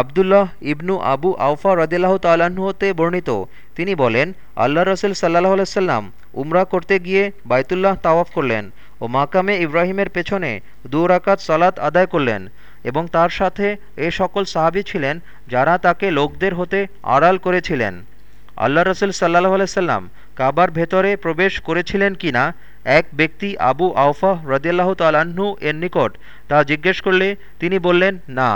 আবদুল্লাহ ইবনু আবু আউফা রদিল্লাহ তাল্লাহ্ন বর্ণিত। তিনি বলেন আল্লাহ রসুল সাল্লাহ আলাইসাল্লাম উমরা করতে গিয়ে বাইতুল্লাহ তাওয়াফ করলেন ও মাকামে ইব্রাহিমের পেছনে দুরাকাত সালাত আদায় করলেন এবং তার সাথে এ সকল সাহাবি ছিলেন যারা তাকে লোকদের হতে আড়াল করেছিলেন। আল্লাহ রসুল সাল্লাহ আলাইসাল্লাম কাবার ভেতরে প্রবেশ করেছিলেন কি না, এক ব্যক্তি আবু আউফা রদিয়াল্লাহ তালাহু এর নিকট তা জিজ্ঞেস করলে তিনি বললেন, না।